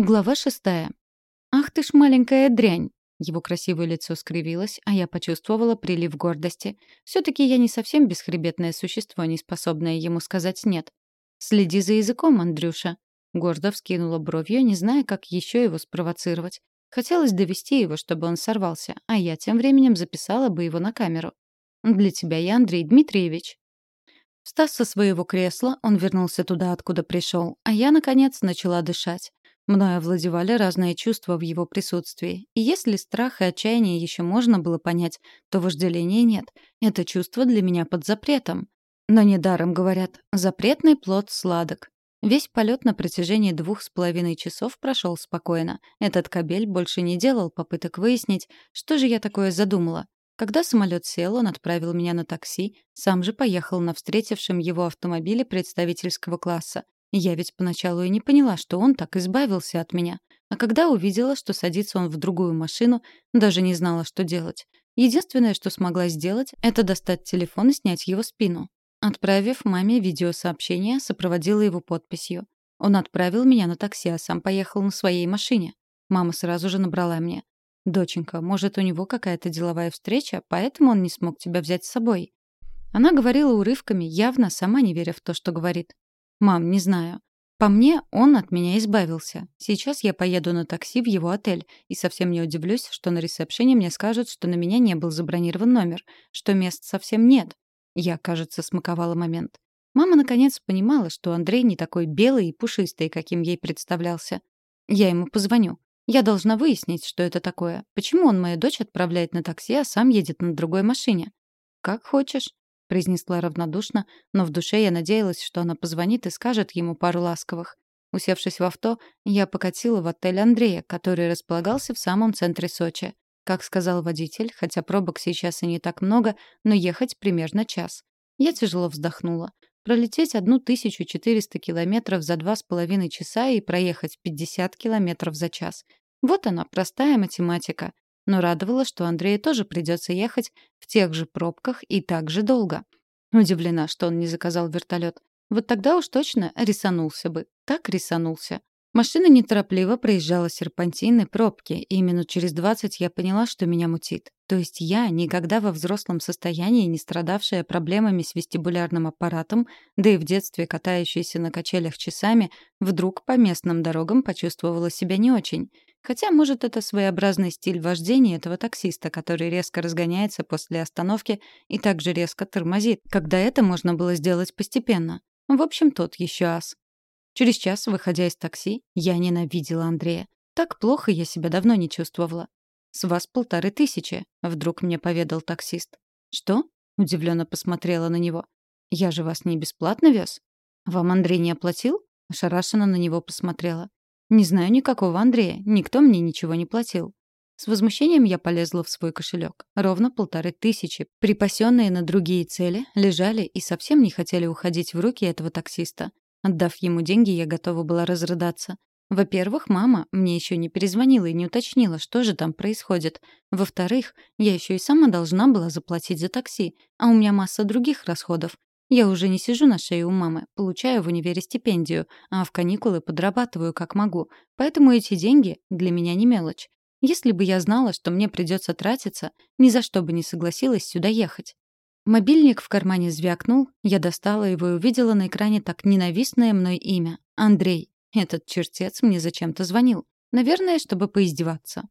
Глава шестая. «Ах ты ж маленькая дрянь!» Его красивое лицо скривилось, а я почувствовала прилив гордости. все таки я не совсем бесхребетное существо, не способное ему сказать «нет». «Следи за языком, Андрюша». Гордо вскинула бровью, не зная, как еще его спровоцировать. Хотелось довести его, чтобы он сорвался, а я тем временем записала бы его на камеру. «Для тебя я Андрей Дмитриевич». Встав со своего кресла, он вернулся туда, откуда пришел, а я, наконец, начала дышать. Мною овладевали разные чувства в его присутствии. И если страх и отчаяние еще можно было понять, то вожделения нет. Это чувство для меня под запретом. Но недаром говорят, запретный плод сладок. Весь полет на протяжении двух с половиной часов прошел спокойно. Этот кабель больше не делал попыток выяснить, что же я такое задумала. Когда самолет сел, он отправил меня на такси, сам же поехал на встретившем его автомобиле представительского класса. Я ведь поначалу и не поняла, что он так избавился от меня. А когда увидела, что садится он в другую машину, даже не знала, что делать. Единственное, что смогла сделать, это достать телефон и снять его спину. Отправив маме видеосообщение, сопроводила его подписью. Он отправил меня на такси, а сам поехал на своей машине. Мама сразу же набрала мне. «Доченька, может, у него какая-то деловая встреча, поэтому он не смог тебя взять с собой?» Она говорила урывками, явно сама не веря в то, что говорит. «Мам, не знаю. По мне, он от меня избавился. Сейчас я поеду на такси в его отель, и совсем не удивлюсь, что на ресепшене мне скажут, что на меня не был забронирован номер, что мест совсем нет. Я, кажется, смаковала момент. Мама, наконец, понимала, что Андрей не такой белый и пушистый, каким ей представлялся. Я ему позвоню. Я должна выяснить, что это такое. Почему он мою дочь отправляет на такси, а сам едет на другой машине? Как хочешь произнесла равнодушно, но в душе я надеялась, что она позвонит и скажет ему пару ласковых. Усевшись в авто, я покатила в отель Андрея, который располагался в самом центре Сочи. Как сказал водитель, хотя пробок сейчас и не так много, но ехать примерно час. Я тяжело вздохнула. Пролететь 1400 километров за два с половиной часа и проехать 50 километров за час. Вот она, простая математика но радовало, что Андрею тоже придется ехать в тех же пробках и так же долго. Удивлена, что он не заказал вертолет. Вот тогда уж точно рисанулся бы. Так рисанулся. Машина неторопливо проезжала серпантины, пробки, и минут через двадцать я поняла, что меня мутит. То есть я, никогда во взрослом состоянии не страдавшая проблемами с вестибулярным аппаратом, да и в детстве катающаяся на качелях часами, вдруг по местным дорогам почувствовала себя не очень. Хотя, может, это своеобразный стиль вождения этого таксиста, который резко разгоняется после остановки и также резко тормозит, когда это можно было сделать постепенно. В общем, тот еще ас. Через час, выходя из такси, я ненавидела Андрея. Так плохо я себя давно не чувствовала. «С вас полторы тысячи», — вдруг мне поведал таксист. «Что?» — удивленно посмотрела на него. «Я же вас не бесплатно вез?» «Вам Андрей не оплатил?» — ошарашенно на него посмотрела. Не знаю никакого Андрея, никто мне ничего не платил. С возмущением я полезла в свой кошелек. Ровно полторы тысячи, припасенные на другие цели, лежали и совсем не хотели уходить в руки этого таксиста. Отдав ему деньги, я готова была разрыдаться. Во-первых, мама мне еще не перезвонила и не уточнила, что же там происходит. Во-вторых, я еще и сама должна была заплатить за такси, а у меня масса других расходов. Я уже не сижу на шее у мамы, получаю в универе стипендию, а в каникулы подрабатываю как могу. Поэтому эти деньги для меня не мелочь. Если бы я знала, что мне придется тратиться, ни за что бы не согласилась сюда ехать. Мобильник в кармане звякнул, я достала его и увидела на экране так ненавистное мной имя — Андрей. Этот чертец мне зачем-то звонил. Наверное, чтобы поиздеваться.